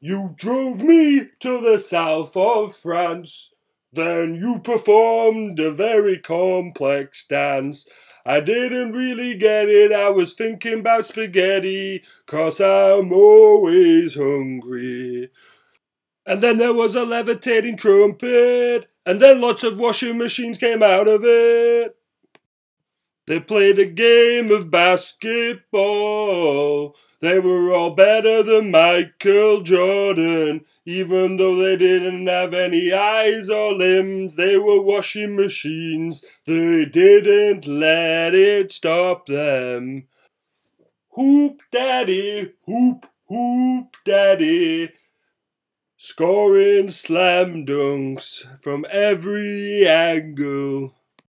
You drove me to the south of France. Then you performed a very complex dance. I didn't really get it, I was thinking about spaghetti, cause I'm always hungry. And then there was a levitating trumpet, and then lots of washing machines came out of it. They played a game of basketball. They were all better than Michael Jordan. Even though they didn't have any eyes or limbs, they were washing machines. They didn't let it stop them. Hoop daddy, hoop, hoop daddy. Scoring slam dunks from every angle.